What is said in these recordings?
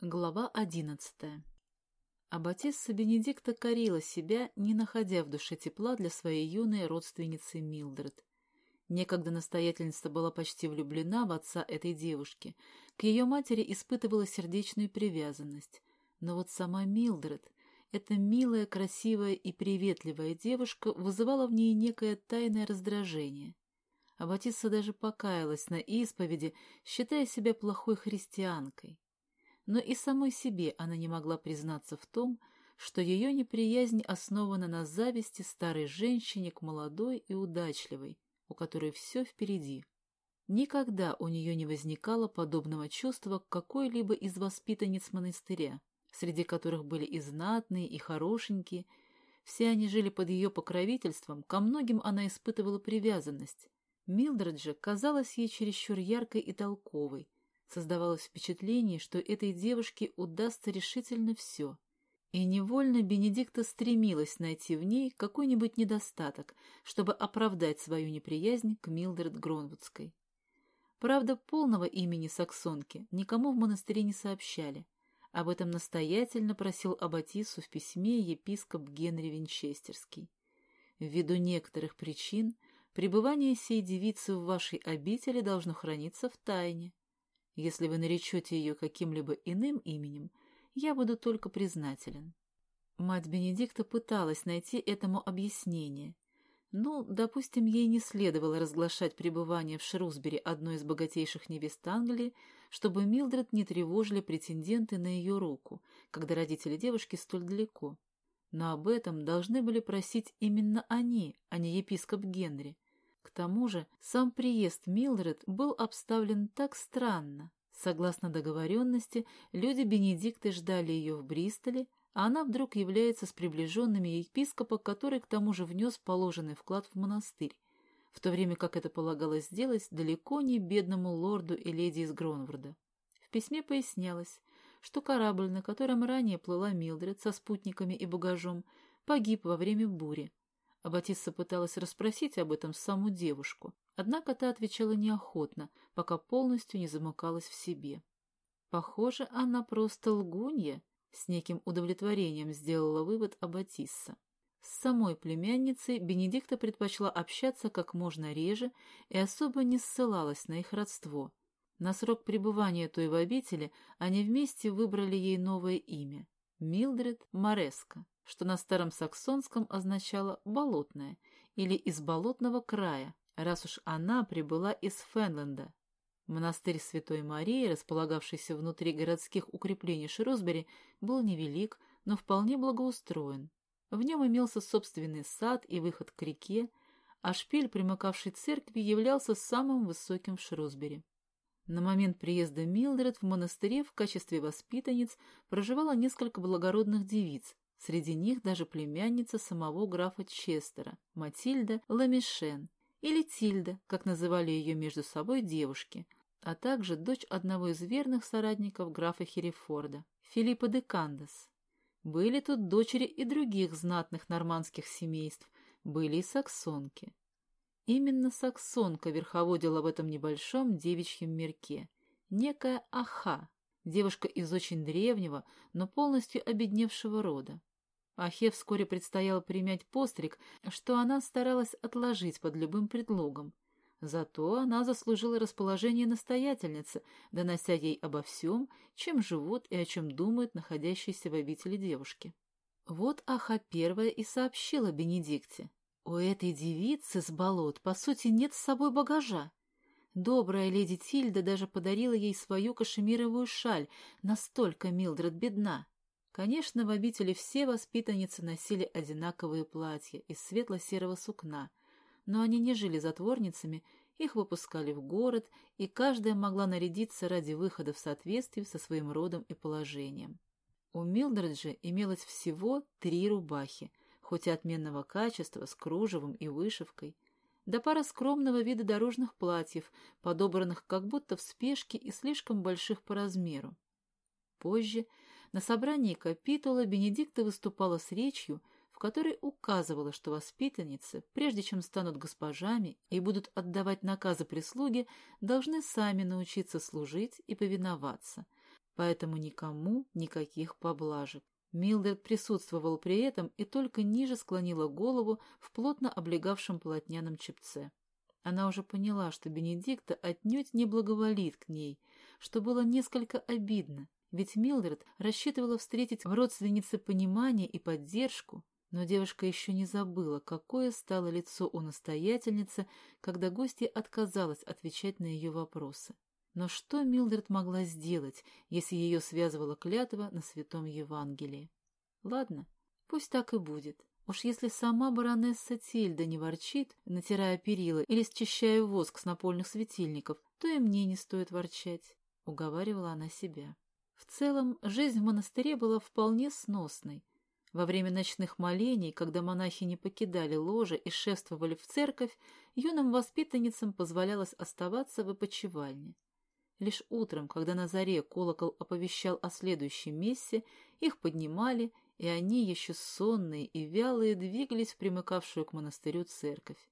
Глава одиннадцатая Аббатисса Бенедикта корила себя, не находя в душе тепла для своей юной родственницы Милдред. Некогда настоятельница была почти влюблена в отца этой девушки, к ее матери испытывала сердечную привязанность. Но вот сама Милдред, эта милая, красивая и приветливая девушка, вызывала в ней некое тайное раздражение. Аббатисса даже покаялась на исповеди, считая себя плохой христианкой но и самой себе она не могла признаться в том, что ее неприязнь основана на зависти старой женщине к молодой и удачливой, у которой все впереди. Никогда у нее не возникало подобного чувства к какой-либо из воспитанниц монастыря, среди которых были и знатные, и хорошенькие. Все они жили под ее покровительством, ко многим она испытывала привязанность. Милдред же казалась ей чересчур яркой и толковой, Создавалось впечатление, что этой девушке удастся решительно все. И невольно Бенедикта стремилась найти в ней какой-нибудь недостаток, чтобы оправдать свою неприязнь к Милдред Гронвудской. Правда, полного имени саксонки никому в монастыре не сообщали. Об этом настоятельно просил Аббатису в письме епископ Генри Винчестерский. Ввиду некоторых причин, пребывание сей девицы в вашей обители должно храниться в тайне. Если вы наречете ее каким-либо иным именем, я буду только признателен. Мать Бенедикта пыталась найти этому объяснение. Ну, допустим, ей не следовало разглашать пребывание в Шрусбери одной из богатейших невест Англии, чтобы Милдред не тревожили претенденты на ее руку, когда родители девушки столь далеко. Но об этом должны были просить именно они, а не епископ Генри, к тому же сам приезд Милдред был обставлен так странно. Согласно договоренности, люди Бенедикты ждали ее в Бристоле, а она вдруг является с приближенными епископа, который к тому же внес положенный вклад в монастырь, в то время как это полагалось сделать далеко не бедному лорду и леди из Гронворда. В письме пояснялось, что корабль, на котором ранее плыла Милдред со спутниками и багажом, погиб во время бури, Аббатисса пыталась расспросить об этом саму девушку, однако та отвечала неохотно, пока полностью не замыкалась в себе. Похоже, она просто лгунья, с неким удовлетворением сделала вывод Аббатисса. С самой племянницей Бенедикта предпочла общаться как можно реже и особо не ссылалась на их родство. На срок пребывания той в обители они вместе выбрали ей новое имя — Милдред Мореска что на старом саксонском означало «болотная» или «из болотного края», раз уж она прибыла из Фенленда. Монастырь Святой Марии, располагавшийся внутри городских укреплений Шрусбери, был невелик, но вполне благоустроен. В нем имелся собственный сад и выход к реке, а шпиль, примыкавший к церкви, являлся самым высоким в Шрусбери. На момент приезда Милдред в монастыре в качестве воспитанниц проживало несколько благородных девиц, Среди них даже племянница самого графа Честера, Матильда Ламишен, или Тильда, как называли ее между собой девушки, а также дочь одного из верных соратников графа Херефорда, Филиппа де Кандес. Были тут дочери и других знатных нормандских семейств, были и саксонки. Именно саксонка верховодила в этом небольшом девичьем мирке, некая Аха, девушка из очень древнего, но полностью обедневшего рода. Ахе вскоре предстояло принять постриг, что она старалась отложить под любым предлогом. Зато она заслужила расположение настоятельницы, донося ей обо всем, чем живут и о чем думают находящиеся в обители девушки. Вот Аха первая и сообщила Бенедикте. У этой девицы с болот, по сути, нет с собой багажа. Добрая леди Тильда даже подарила ей свою кашемировую шаль, настолько Милдред бедна. Конечно, в обители все воспитанницы носили одинаковые платья из светло-серого сукна, но они не жили затворницами, их выпускали в город, и каждая могла нарядиться ради выхода в соответствии со своим родом и положением. У Милдред же имелось всего три рубахи, хоть и отменного качества, с кружевом и вышивкой, да пара скромного вида дорожных платьев, подобранных как будто в спешке и слишком больших по размеру. Позже на собрании капитула Бенедикта выступала с речью, в которой указывала, что воспитанницы, прежде чем станут госпожами и будут отдавать наказы прислуге, должны сами научиться служить и повиноваться, поэтому никому никаких поблажек. Милдред присутствовал при этом и только ниже склонила голову в плотно облегавшем полотняном чепце. Она уже поняла, что Бенедикта отнюдь не благоволит к ней, что было несколько обидно, ведь Милдред рассчитывала встретить в родственнице понимание и поддержку, но девушка еще не забыла, какое стало лицо у настоятельницы, когда гостья отказалась отвечать на ее вопросы. Но что Милдред могла сделать, если ее связывала клятва на святом Евангелии? Ладно, пусть так и будет. Уж если сама баронесса Тильда не ворчит, натирая перила или счищая воск с напольных светильников, то и мне не стоит ворчать, — уговаривала она себя. В целом, жизнь в монастыре была вполне сносной. Во время ночных молений, когда монахи не покидали ложе и шествовали в церковь, юным воспитанницам позволялось оставаться в опочивальне. Лишь утром, когда на заре колокол оповещал о следующем мессе, их поднимали, и они, еще сонные и вялые, двигались в примыкавшую к монастырю церковь.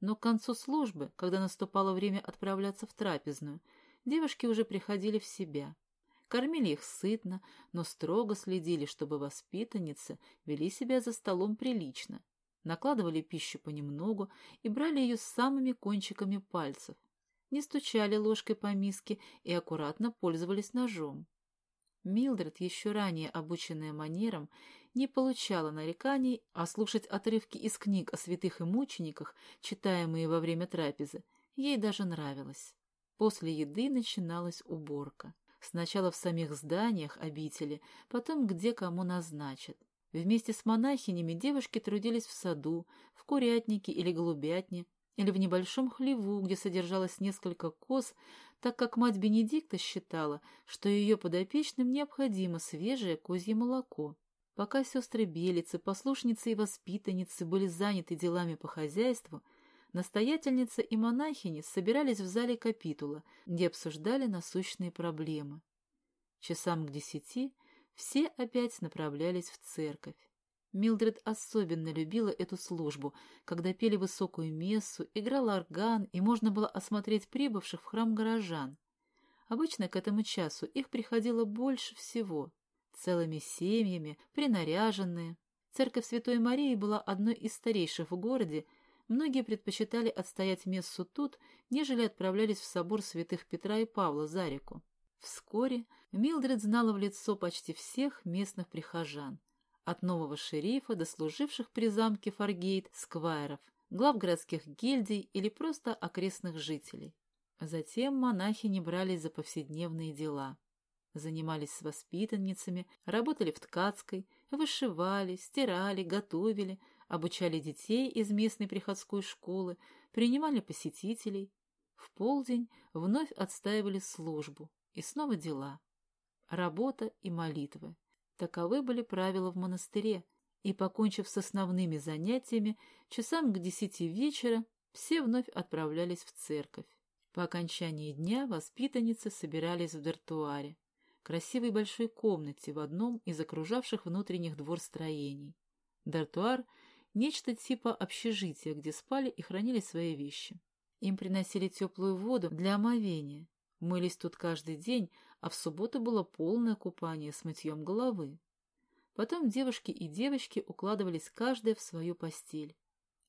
Но к концу службы, когда наступало время отправляться в трапезную, девушки уже приходили в себя. Кормили их сытно, но строго следили, чтобы воспитанницы вели себя за столом прилично, накладывали пищу понемногу и брали ее с самыми кончиками пальцев, не стучали ложкой по миске и аккуратно пользовались ножом. Милдред, еще ранее обученная манерам, не получала нареканий, а слушать отрывки из книг о святых и мучениках, читаемые во время трапезы, ей даже нравилось. После еды начиналась уборка. Сначала в самих зданиях обители, потом где кому назначат. Вместе с монахинями девушки трудились в саду, в курятнике или голубятне, или в небольшом хлеву, где содержалось несколько коз, так как мать Бенедикта считала, что ее подопечным необходимо свежее козье молоко. Пока сестры Белицы, послушницы и воспитанницы были заняты делами по хозяйству, настоятельница и монахини собирались в зале капитула, где обсуждали насущные проблемы. Часам к десяти все опять направлялись в церковь. Милдред особенно любила эту службу, когда пели высокую мессу, играл орган, и можно было осмотреть прибывших в храм горожан. Обычно к этому часу их приходило больше всего, целыми семьями, принаряженные. Церковь Святой Марии была одной из старейших в городе, многие предпочитали отстоять мессу тут, нежели отправлялись в собор святых Петра и Павла за реку. Вскоре Милдред знала в лицо почти всех местных прихожан от нового шерифа до служивших при замке Фаргейт сквайров, глав городских гильдий или просто окрестных жителей. Затем монахи не брались за повседневные дела. Занимались с воспитанницами, работали в ткацкой, вышивали, стирали, готовили, обучали детей из местной приходской школы, принимали посетителей. В полдень вновь отстаивали службу, и снова дела. Работа и молитвы. Таковы были правила в монастыре, и, покончив с основными занятиями, часам к десяти вечера все вновь отправлялись в церковь. По окончании дня воспитанницы собирались в дартуаре, красивой большой комнате в одном из окружавших внутренних двор строений. Дартуар — нечто типа общежития, где спали и хранили свои вещи. Им приносили теплую воду для омовения, мылись тут каждый день, а в субботу было полное купание с мытьем головы. Потом девушки и девочки укладывались каждая в свою постель.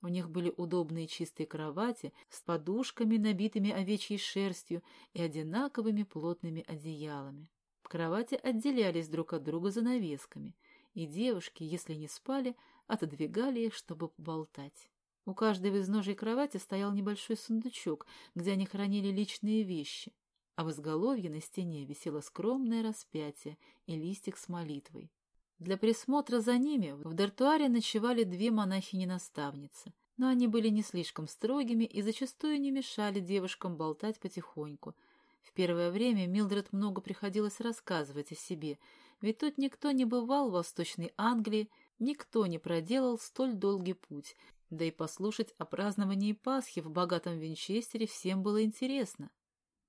У них были удобные чистые кровати с подушками, набитыми овечьей шерстью и одинаковыми плотными одеялами. Кровати отделялись друг от друга занавесками, и девушки, если не спали, отодвигали их, чтобы поболтать. У каждой в изножьей кровати стоял небольшой сундучок, где они хранили личные вещи — а в изголовье на стене висело скромное распятие и листик с молитвой. Для присмотра за ними в дартуаре ночевали две монахини-наставницы, но они были не слишком строгими и зачастую не мешали девушкам болтать потихоньку. В первое время Милдред много приходилось рассказывать о себе, ведь тут никто не бывал в Восточной Англии, никто не проделал столь долгий путь, да и послушать о праздновании Пасхи в богатом Винчестере всем было интересно.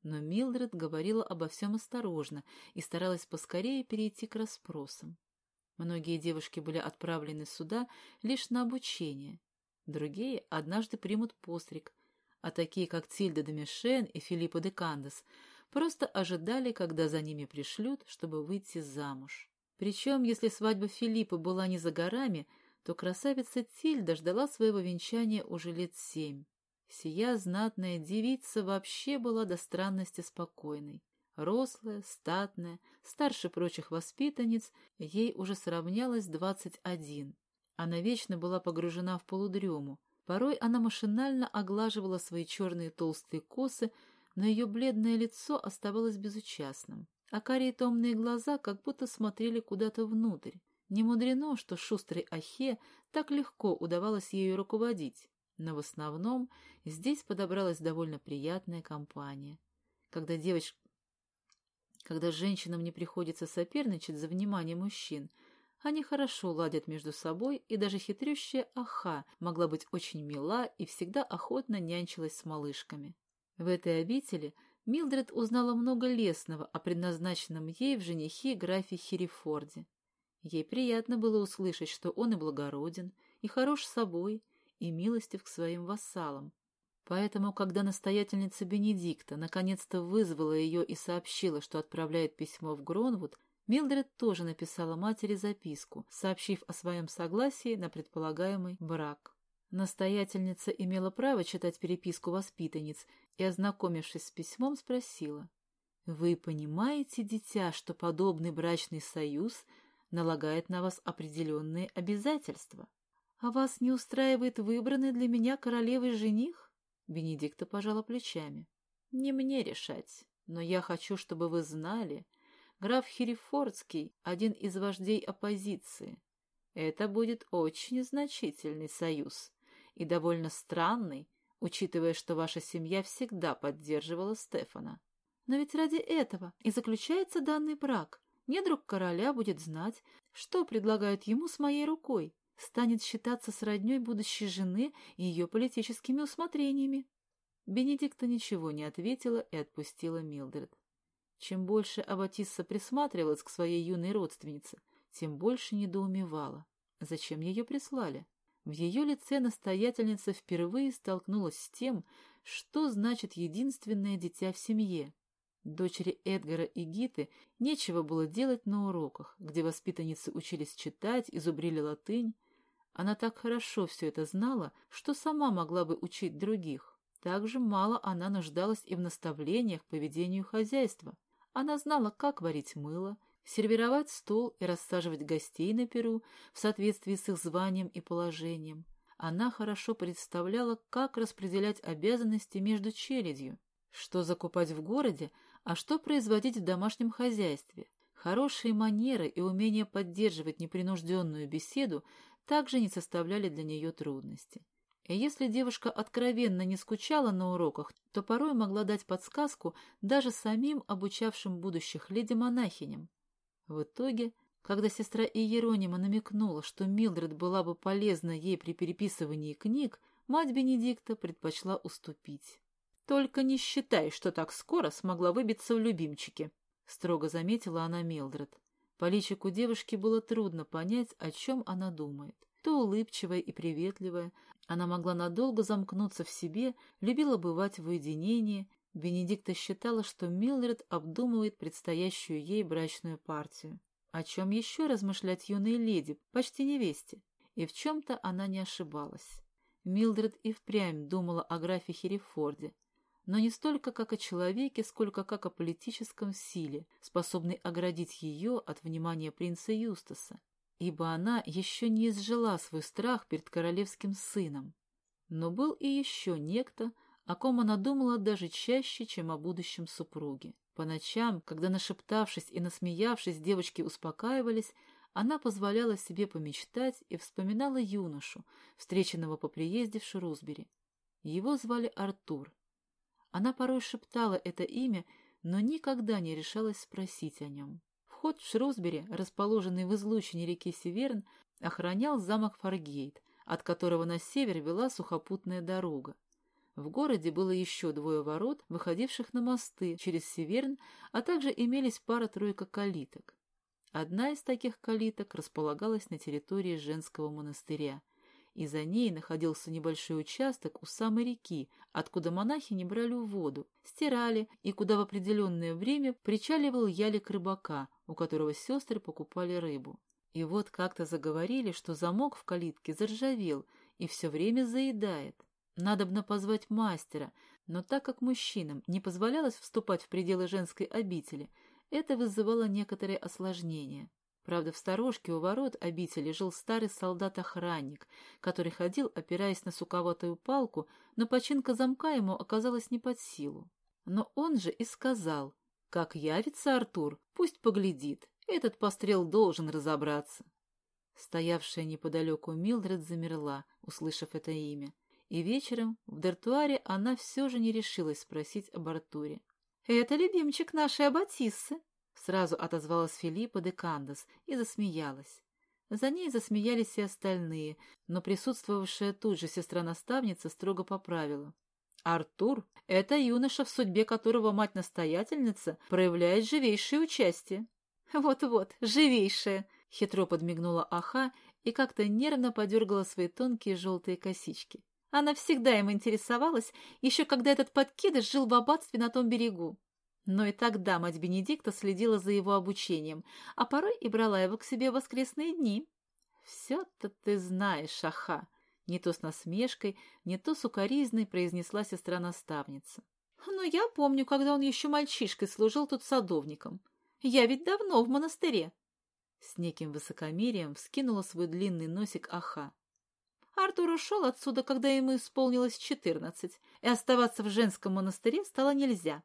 Но Милдред говорила обо всем осторожно и старалась поскорее перейти к расспросам. Многие девушки были отправлены сюда лишь на обучение, другие однажды примут постриг, а такие, как Тильда де Мишен и Филиппа де Кандес, просто ожидали, когда за ними пришлют, чтобы выйти замуж. Причем, если свадьба Филиппа была не за горами, то красавица Тильда ждала своего венчания уже лет семь. Сия знатная девица вообще была до странности спокойной. Рослая, статная, старше прочих воспитанниц, ей уже сравнялось двадцать один. Она вечно была погружена в полудрему. Порой она машинально оглаживала свои черные толстые косы, но ее бледное лицо оставалось безучастным, а карие томные глаза как будто смотрели куда-то внутрь. Не мудрено, что шустрой Ахе так легко удавалось ею руководить, но в основном здесь подобралась довольно приятная компания. Когда девочка когда женщинам не приходится соперничать за внимание мужчин, они хорошо ладят между собой, и даже хитрющая Аха могла быть очень мила и всегда охотно нянчилась с малышками. В этой обители Милдред узнала много лесного о предназначенном ей в женихе графе Херифорде. Ей приятно было услышать, что он и благороден, и хорош собой, и милостив к своим вассалам. Поэтому, когда настоятельница Бенедикта наконец-то вызвала ее и сообщила, что отправляет письмо в Гронвуд, Милдред тоже написала матери записку, сообщив о своем согласии на предполагаемый брак. Настоятельница имела право читать переписку воспитанниц и, ознакомившись с письмом, спросила. «Вы понимаете, дитя, что подобный брачный союз налагает на вас определенные обязательства? А вас не устраивает выбранный для меня королевой жених?» Бенедикта пожала плечами. «Не мне решать, но я хочу, чтобы вы знали, граф Херефордский — один из вождей оппозиции. Это будет очень значительный союз и довольно странный, учитывая, что ваша семья всегда поддерживала Стефана. Но ведь ради этого и заключается данный брак. Недруг короля будет знать, что предлагают ему с моей рукой, станет считаться с родней будущей жены и ее политическими усмотрениями. Бенедикта ничего не ответила и отпустила Милдред. Чем больше Аббатисса присматривалась к своей юной родственнице, тем больше недоумевала. Зачем ее прислали? В ее лице настоятельница впервые столкнулась с тем, что значит единственное дитя в семье. Дочери Эдгара и Гиты нечего было делать на уроках, где воспитанницы учились читать, изубрили латынь. Она так хорошо все это знала, что сама могла бы учить других. Также мало она нуждалась и в наставлениях по ведению хозяйства. Она знала, как варить мыло, сервировать стол и рассаживать гостей на перу в соответствии с их званием и положением. Она хорошо представляла, как распределять обязанности между челядью, что закупать в городе, а что производить в домашнем хозяйстве. Хорошие манеры и умение поддерживать непринужденную беседу также не составляли для нее трудности. И если девушка откровенно не скучала на уроках, то порой могла дать подсказку даже самим обучавшим будущих леди-монахиням. В итоге, когда сестра Иеронима намекнула, что Милдред была бы полезна ей при переписывании книг, мать Бенедикта предпочла уступить. «Только не считай, что так скоро смогла выбиться в любимчики», — строго заметила она Милдред. По личику девушки было трудно понять, о чем она думает. То улыбчивая и приветливая, она могла надолго замкнуться в себе, любила бывать в уединении, Бенедикта считала, что Милдред обдумывает предстоящую ей брачную партию. О чем еще размышлять юной леди, почти невесте? И в чем-то она не ошибалась. Милдред и впрямь думала о графе Херефорде, но не столько как о человеке, сколько как о политическом силе, способной оградить ее от внимания принца Юстаса, ибо она еще не изжила свой страх перед королевским сыном. Но был и еще некто, о ком она думала даже чаще, чем о будущем супруге. По ночам, когда, нашептавшись и насмеявшись, девочки успокаивались, она позволяла себе помечтать и вспоминала юношу, встреченного по приезде в Шрусбери. Его звали Артур. Она порой шептала это имя, но никогда не решалась спросить о нем. Вход в Шрусбери, расположенный в излучине реки Северн, охранял замок Фаргейт, от которого на север вела сухопутная дорога. В городе было еще двое ворот, выходивших на мосты через Северн, а также имелись пара-тройка калиток. Одна из таких калиток располагалась на территории женского монастыря, и за ней находился небольшой участок у самой реки, откуда монахи не брали воду, стирали и куда в определенное время причаливал ялик рыбака, у которого сестры покупали рыбу. И вот как-то заговорили, что замок в калитке заржавел и все время заедает. Надобно позвать мастера, но так как мужчинам не позволялось вступать в пределы женской обители, это вызывало некоторые осложнения. Правда, в сторожке у ворот обители жил старый солдат-охранник, который ходил, опираясь на суковатую палку, но починка замка ему оказалась не под силу. Но он же и сказал, как явится Артур, пусть поглядит, этот пострел должен разобраться. Стоявшая неподалеку Милдред замерла, услышав это имя, и вечером в дартуаре она все же не решилась спросить об Артуре. «Это любимчик нашей Аббатиссы», Сразу отозвалась Филиппа де Кандас и засмеялась. За ней засмеялись и остальные, но присутствовавшая тут же сестра-наставница строго поправила. «Артур — это юноша, в судьбе которого мать-настоятельница проявляет живейшее участие». «Вот-вот, живейшее!» — хитро подмигнула Аха и как-то нервно подергала свои тонкие желтые косички. Она всегда им интересовалась, еще когда этот подкидыш жил в аббатстве на том берегу. Но и тогда мать Бенедикта следила за его обучением, а порой и брала его к себе в воскресные дни. «Все-то ты знаешь, Аха!» Не то с насмешкой, не то с укоризной произнесла сестра-наставница. «Но я помню, когда он еще мальчишкой служил тут садовником. Я ведь давно в монастыре!» С неким высокомерием вскинула свой длинный носик Аха. Артур ушел отсюда, когда ему исполнилось четырнадцать, и оставаться в женском монастыре стало нельзя.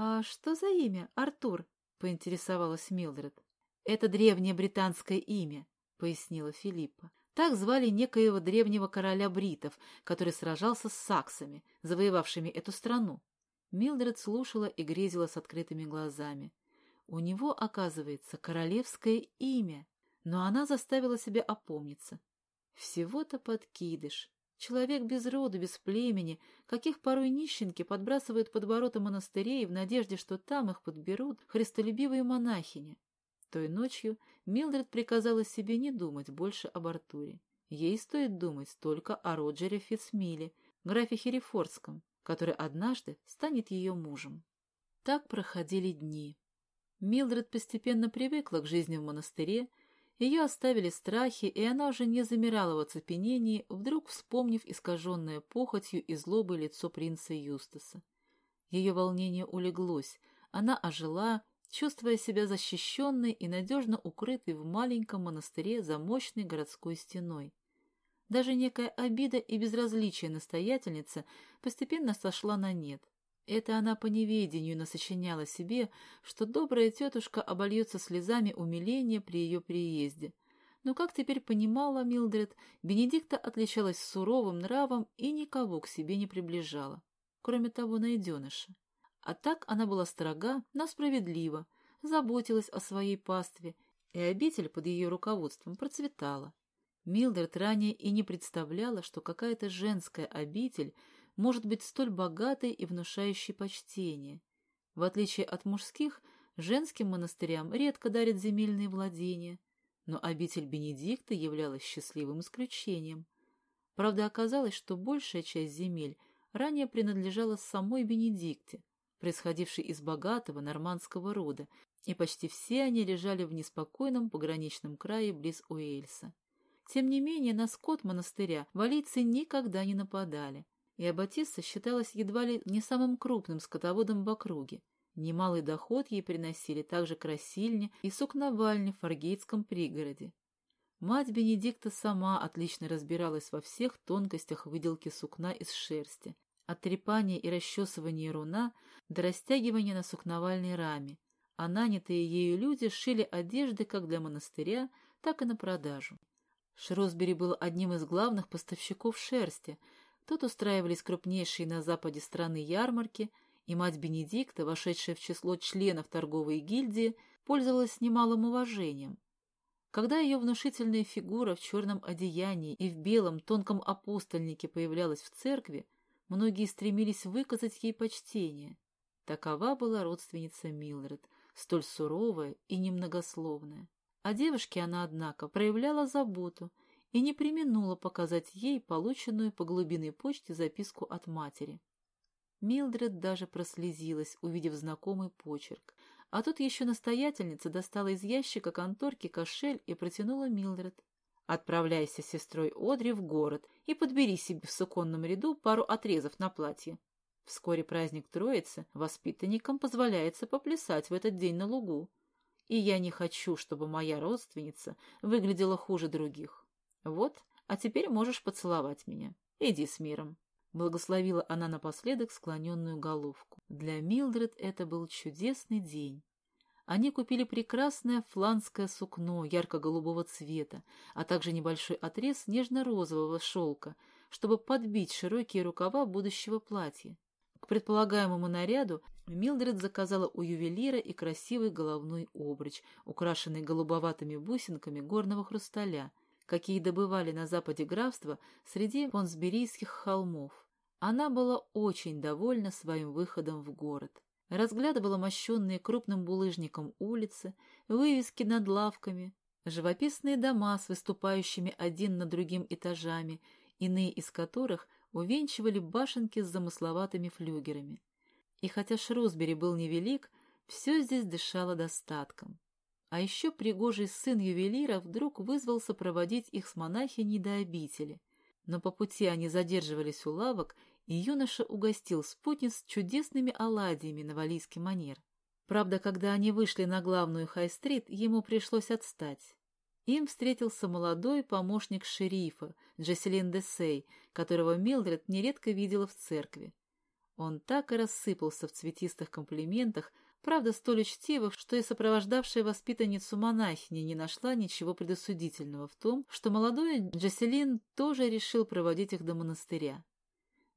«А что за имя, Артур?» — поинтересовалась Милдред. «Это древнее британское имя», — пояснила Филиппа. Так звали некоего древнего короля бритов, который сражался с саксами, завоевавшими эту страну. Милдред слушала и грезила с открытыми глазами. У него, оказывается, королевское имя, но она заставила себя опомниться. Всего-то подкидыш, Человек без рода, без племени, каких порой нищенки подбрасывают под ворота монастырей в надежде, что там их подберут христолюбивые монахини. Той ночью Милдред приказала себе не думать больше об Артуре. Ей стоит думать только о Роджере Фитцмиле, графе Херефордском, который однажды станет ее мужем. Так проходили дни. Милдред постепенно привыкла к жизни в монастыре ее оставили страхи, и она уже не замирала в оцепенении, вдруг вспомнив искаженное похотью и злобой лицо принца Юстаса. Ее волнение улеглось, она ожила, чувствуя себя защищенной и надежно укрытой в маленьком монастыре за мощной городской стеной. Даже некая обида и безразличие настоятельницы постепенно сошла на нет. Это она по неведению насочиняла себе, что добрая тетушка обольется слезами умиления при ее приезде. Но, как теперь понимала Милдред, Бенедикта отличалась суровым нравом и никого к себе не приближала, кроме того найденыша. А так она была строга, но справедлива, заботилась о своей пастве, и обитель под ее руководством процветала. Милдред ранее и не представляла, что какая-то женская обитель — может быть столь богатой и внушающей почтение. В отличие от мужских, женским монастырям редко дарят земельные владения, но обитель Бенедикта являлась счастливым исключением. Правда, оказалось, что большая часть земель ранее принадлежала самой Бенедикте, происходившей из богатого нормандского рода, и почти все они лежали в неспокойном пограничном крае близ Уэльса. Тем не менее, на скот монастыря валийцы никогда не нападали, и Аббатисса считалась едва ли не самым крупным скотоводом в округе. Немалый доход ей приносили также красильни и сукновальни в Фаргейтском пригороде. Мать Бенедикта сама отлично разбиралась во всех тонкостях выделки сукна из шерсти, от трепания и расчесывания руна до растягивания на сукновальной раме, а нанятые ею люди шили одежды как для монастыря, так и на продажу. Шросбери был одним из главных поставщиков шерсти – Тут устраивались крупнейшие на западе страны ярмарки, и мать Бенедикта, вошедшая в число членов торговой гильдии, пользовалась немалым уважением. Когда ее внушительная фигура в черном одеянии и в белом тонком апостольнике появлялась в церкви, многие стремились выказать ей почтение. Такова была родственница Милред, столь суровая и немногословная. О девушке она, однако, проявляла заботу и не применула показать ей полученную по глубинной почте записку от матери. Милдред даже прослезилась, увидев знакомый почерк. А тут еще настоятельница достала из ящика конторки кошель и протянула Милдред. «Отправляйся с сестрой Одри в город и подбери себе в суконном ряду пару отрезов на платье. Вскоре праздник Троицы, воспитанникам позволяется поплясать в этот день на лугу. И я не хочу, чтобы моя родственница выглядела хуже других. Вот, а теперь можешь поцеловать меня. Иди с миром». Благословила она напоследок склоненную головку. Для Милдред это был чудесный день. Они купили прекрасное фланское сукно ярко-голубого цвета, а также небольшой отрез нежно-розового шелка, чтобы подбить широкие рукава будущего платья. К предполагаемому наряду Милдред заказала у ювелира и красивый головной обруч, украшенный голубоватыми бусинками горного хрусталя, какие добывали на западе графства среди фонсберийских холмов. Она была очень довольна своим выходом в город. Разглядывала мощенные крупным булыжником улицы, вывески над лавками, живописные дома с выступающими один над другим этажами, иные из которых увенчивали башенки с замысловатыми флюгерами. И хотя Шрусбери был невелик, все здесь дышало достатком. А еще пригожий сын ювелира вдруг вызвался проводить их с монахиней до обители. Но по пути они задерживались у лавок, и юноша угостил спутниц чудесными оладьями на валийский манер. Правда, когда они вышли на главную Хай-стрит, ему пришлось отстать. Им встретился молодой помощник шерифа, Джеселин Десей, которого Милдред нередко видела в церкви. Он так и рассыпался в цветистых комплиментах, правда, столь учтивых, что и сопровождавшая воспитанницу монахиня не нашла ничего предосудительного в том, что молодой Джаселин тоже решил проводить их до монастыря.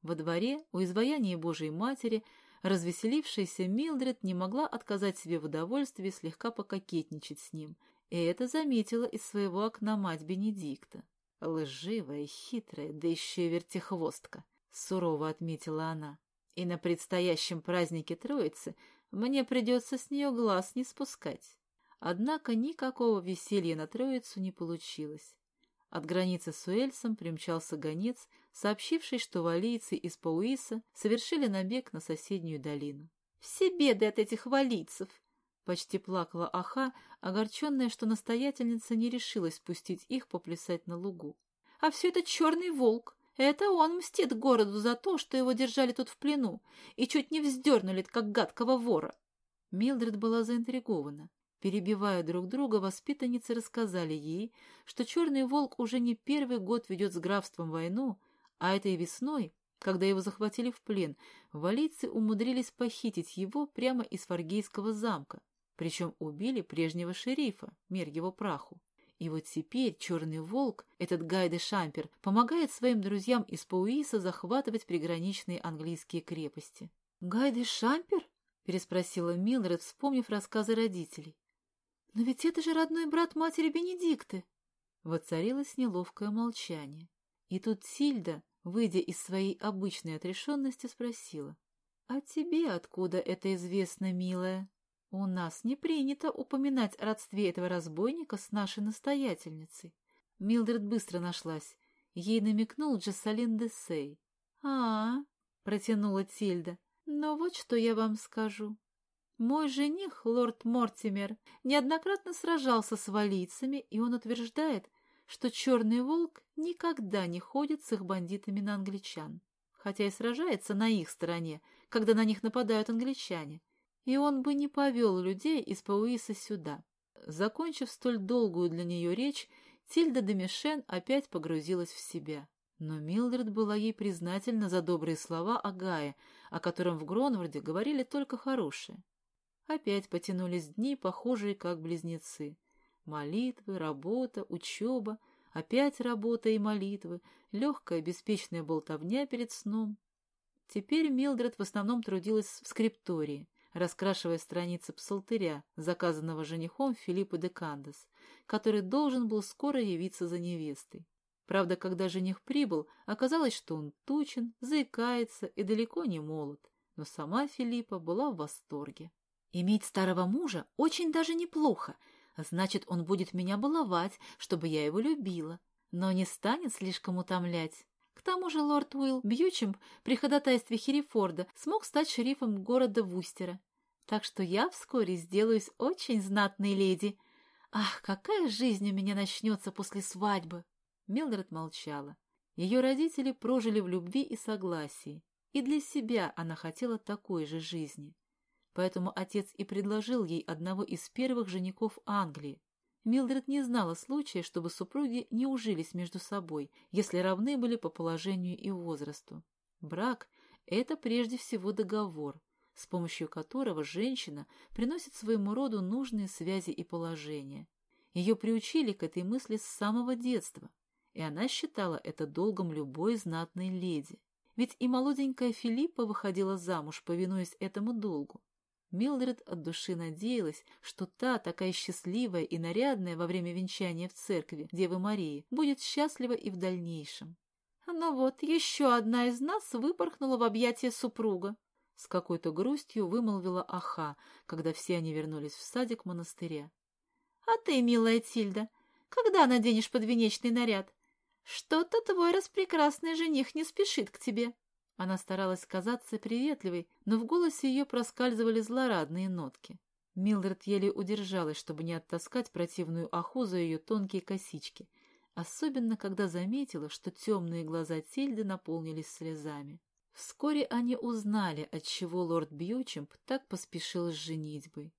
Во дворе, у изваяния Божией Матери, развеселившаяся Милдред не могла отказать себе в удовольствии слегка пококетничать с ним, и это заметила из своего окна мать Бенедикта. «Лживая, хитрая, да еще и вертихвостка», — сурово отметила она. «И на предстоящем празднике Троицы мне придется с нее глаз не спускать. Однако никакого веселья на Троицу не получилось. От границы с Уэльсом примчался гонец, сообщивший, что валийцы из Пауиса совершили набег на соседнюю долину. «Все беды от этих валийцев!» Почти плакала Аха, огорченная, что настоятельница не решилась пустить их поплясать на лугу. «А все это черный волк! Это он мстит городу за то, что его держали тут в плену и чуть не вздернули, как гадкого вора. Милдред была заинтригована. Перебивая друг друга, воспитанницы рассказали ей, что Черный Волк уже не первый год ведет с графством войну, а этой весной, когда его захватили в плен, валийцы умудрились похитить его прямо из Фаргейского замка, причем убили прежнего шерифа, мир его праху. И вот теперь черный волк, этот Гайде Шампер, помогает своим друзьям из Пауиса захватывать приграничные английские крепости. «Гайде Шампер?» — переспросила Милдред, вспомнив рассказы родителей. «Но ведь это же родной брат матери Бенедикты!» Воцарилось неловкое молчание. И тут Сильда, выйдя из своей обычной отрешенности, спросила. «А тебе откуда это известно, милая?» У нас не принято упоминать о родстве этого разбойника с нашей настоятельницей. Милдред быстро нашлась. Ей намекнул Джессалин Десей. а, -а, -а протянула Тильда. «Но вот что я вам скажу. Мой жених, лорд Мортимер, неоднократно сражался с валийцами, и он утверждает, что черный волк никогда не ходит с их бандитами на англичан, хотя и сражается на их стороне, когда на них нападают англичане и он бы не повел людей из Пауиса сюда. Закончив столь долгую для нее речь, Тильда де Мишен опять погрузилась в себя. Но Милдред была ей признательна за добрые слова о Гае, о котором в Гронварде говорили только хорошие. Опять потянулись дни, похожие как близнецы. Молитвы, работа, учеба, опять работа и молитвы, легкая беспечная болтовня перед сном. Теперь Милдред в основном трудилась в скриптории — раскрашивая страницы псалтыря, заказанного женихом Филиппа де Кандес, который должен был скоро явиться за невестой. Правда, когда жених прибыл, оказалось, что он тучен, заикается и далеко не молод, но сама Филиппа была в восторге. «Иметь старого мужа очень даже неплохо, значит, он будет меня баловать, чтобы я его любила», но не станет слишком утомлять. К тому же лорд Уилл Бьючемп при ходатайстве Херрифорда смог стать шерифом города Вустера. Так что я вскоре сделаюсь очень знатной леди. Ах, какая жизнь у меня начнется после свадьбы!» Милдред молчала. Ее родители прожили в любви и согласии, и для себя она хотела такой же жизни. Поэтому отец и предложил ей одного из первых женихов Англии. Милдред не знала случая, чтобы супруги не ужились между собой, если равны были по положению и возрасту. Брак – это прежде всего договор, с помощью которого женщина приносит своему роду нужные связи и положения. Ее приучили к этой мысли с самого детства, и она считала это долгом любой знатной леди. Ведь и молоденькая Филиппа выходила замуж, повинуясь этому долгу. Милдред от души надеялась, что та, такая счастливая и нарядная во время венчания в церкви Девы Марии, будет счастлива и в дальнейшем. Но вот еще одна из нас выпорхнула в объятия супруга. С какой-то грустью вымолвила Аха, когда все они вернулись в садик монастыря. — А ты, милая Тильда, когда наденешь подвенечный наряд? Что-то твой распрекрасный жених не спешит к тебе. Она старалась казаться приветливой, но в голосе ее проскальзывали злорадные нотки. Милдред еле удержалась, чтобы не оттаскать противную аху за ее тонкие косички, особенно когда заметила, что темные глаза Тильды наполнились слезами. Вскоре они узнали, отчего лорд Бьючемп так поспешил с женитьбой.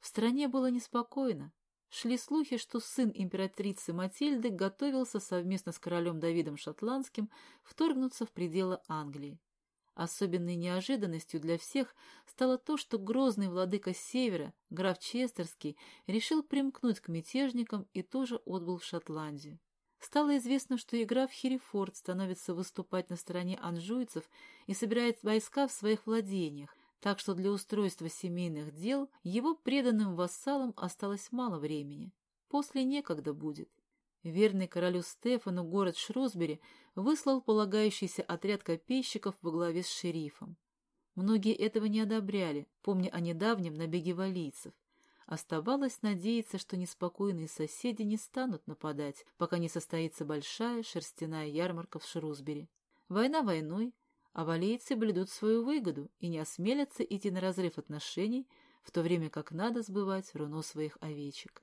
В стране было неспокойно. Шли слухи, что сын императрицы Матильды готовился совместно с королем Давидом Шотландским вторгнуться в пределы Англии. Особенной неожиданностью для всех стало то, что грозный владыка Севера, граф Честерский, решил примкнуть к мятежникам и тоже отбыл в Шотландию. Стало известно, что и граф Херифорд становится выступать на стороне анжуйцев и собирает войска в своих владениях, так что для устройства семейных дел его преданным вассалам осталось мало времени. После некогда будет. Верный королю Стефану город Шрусбери выслал полагающийся отряд копейщиков во главе с шерифом. Многие этого не одобряли, помня о недавнем набеге валийцев. Оставалось надеяться, что неспокойные соседи не станут нападать, пока не состоится большая шерстяная ярмарка в Шрусбери. Война войной, а валейцы блюдут свою выгоду и не осмелятся идти на разрыв отношений, в то время как надо сбывать руно своих овечек.